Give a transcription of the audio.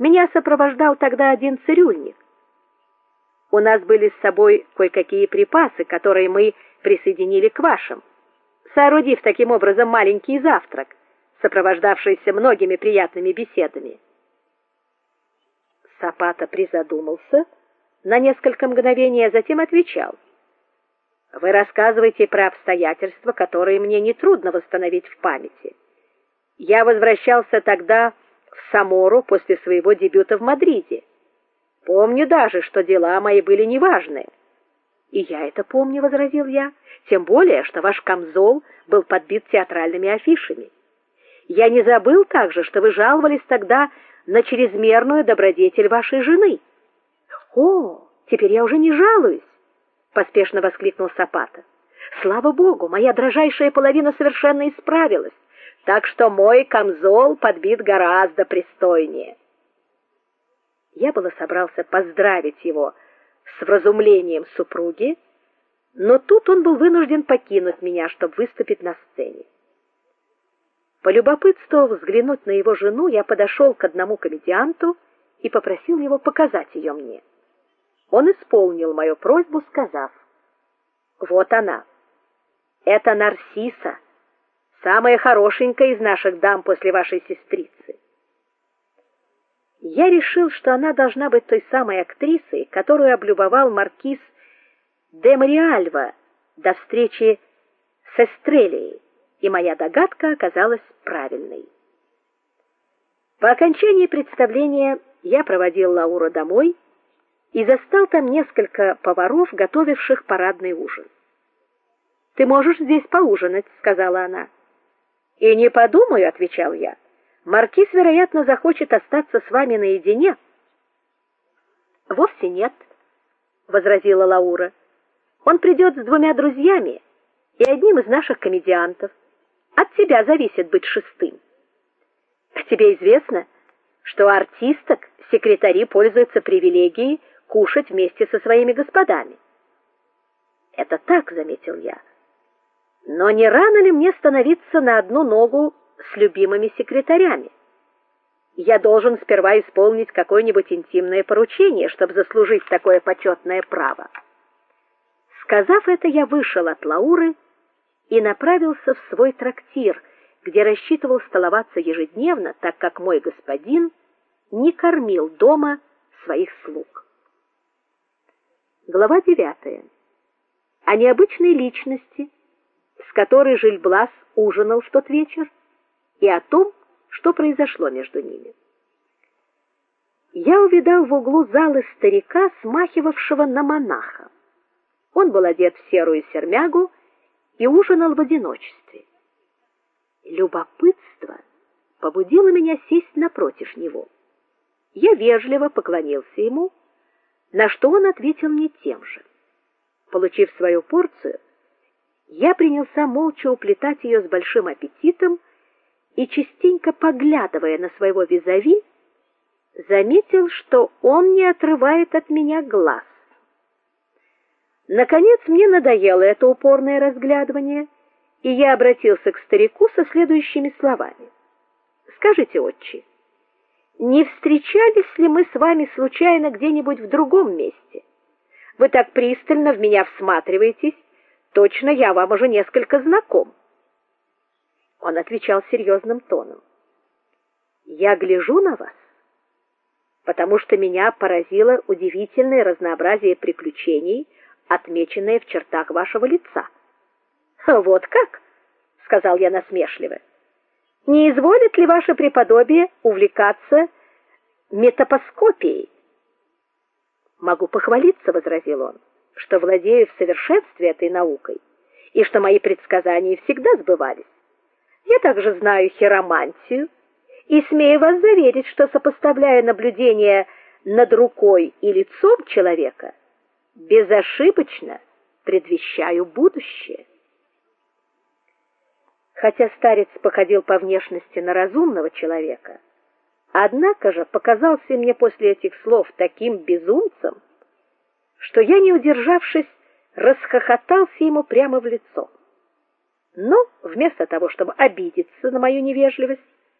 Меня сопровождал тогда один цирюльник. У нас были с собой кое-какие припасы, которые мы присоединили к вашим, соорудив таким образом маленький завтрак, сопровождавшийся многими приятными беседами. Сапата призадумался на несколько мгновений, а затем отвечал: Вы рассказываете про обстоятельства, которые мне не трудно восстановить в памяти. Я возвращался тогда в Самору после своего дебюта в Мадриде. Помню даже, что дела мои были неважные. И я это помню, возразил я, тем более, что ваш камзол был подбит театральными афишами. Я не забыл также, что вы жаловались тогда на чрезмерную добродетель вашей жены. О, теперь я уже не жалуюсь, поспешно воскликнул Сапата. Слава богу, моя дрожайшая половина совершенно исправилась, так что мой камзол подбит гораздо пристойнее. Я было собрался поздравить его с вразумлением супруги, но тут он был вынужден покинуть меня, чтобы выступить на сцене. Полюбопытствовав взглянуть на его жену, я подошел к одному комедианту и попросил его показать ее мне. Он исполнил мою просьбу, сказав: "Вот она. Это Нарсиса, самая хорошенькая из наших дам после вашей сестрицы". Я решил, что она должна быть той самой актрисой, которую облюбовал маркиз де Мариальва до встречи с Эстрелией и моя догадка оказалась правильной. По окончании представления я проводил Лауру домой и застал там несколько поваров, готовивших парадный ужин. Ты можешь здесь поужинать, сказала она. И не подумаю, отвечал я. Маркиз, вероятно, захочет остаться с вами наедине. Вовсе нет, возразила Лаура. Он придет с двумя друзьями и одним из наших комедиантов. От тебя зависит быть шестым. Тебе известно, что артисток секретари пользуются привилегией кушать вместе со своими господами. Это так, заметил я. Но не рано ли мне становиться на одну ногу с любимыми секретарями? Я должен сперва исполнить какое-нибудь интимное поручение, чтобы заслужить такое почетное право. Сказав это, я вышел от Лауры и направился в свой трактир, где рассчитывал столоваться ежедневно, так как мой господин не кормил дома своих слуг. Глава 9. О необычной личности, с которой Жильблас ужинал в тот вечер, и о том, что произошло между ними. Я увидал в углу залы старика, смахивавшего на монаха. Он был одет в серую сермягу и ужинал в одиночестве. Любопытство побудило меня сесть напротив него. Я вежливо поклонился ему, на что он ответил мне тем же. Получив свою порцию, я принялся молча уплетать ее с большим аппетитом и частенько поглядывая на своего визави, заметил, что он не отрывает от меня глаз. Наконец мне надоело это упорное разглядывание, и я обратился к старику со следующими словами: Скажите, отче, не встречались ли мы с вами случайно где-нибудь в другом месте? Вы так пристально в меня всматриваетесь, точно я вам уже несколько знаком. Он отвечал серьезным тоном: Я гляжу на вас, потому что меня поразило удивительное разнообразие приключений отмеченное в чертах вашего лица. Вот как, сказал я насмешливо. Не изволит ли ваше преподобие увлекаться метапоскопией? Могу похвалиться, возразил он, что владею в совершенстве этой наукой и что мои предсказания всегда сбывались. Я также знаю хиромантию и смею вас заверить, что сопоставляя наблюдения над рукой и лицом человека, безошибочно предвещаю будущее. Хотя старец походил по внешности на разумного человека, однако же показался мне после этих слов таким безумцем, что я, не удержавшись, расхохотался ему прямо в лицо. Но вместо того, чтобы обидеться на мою невежливость,